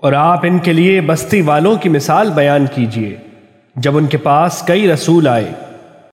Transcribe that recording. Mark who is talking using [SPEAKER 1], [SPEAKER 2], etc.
[SPEAKER 1] اور آپ ان کے لیے بستی والوں کی مثال بیان کیجیے۔ جب ان کے پاس کئی رسول آئے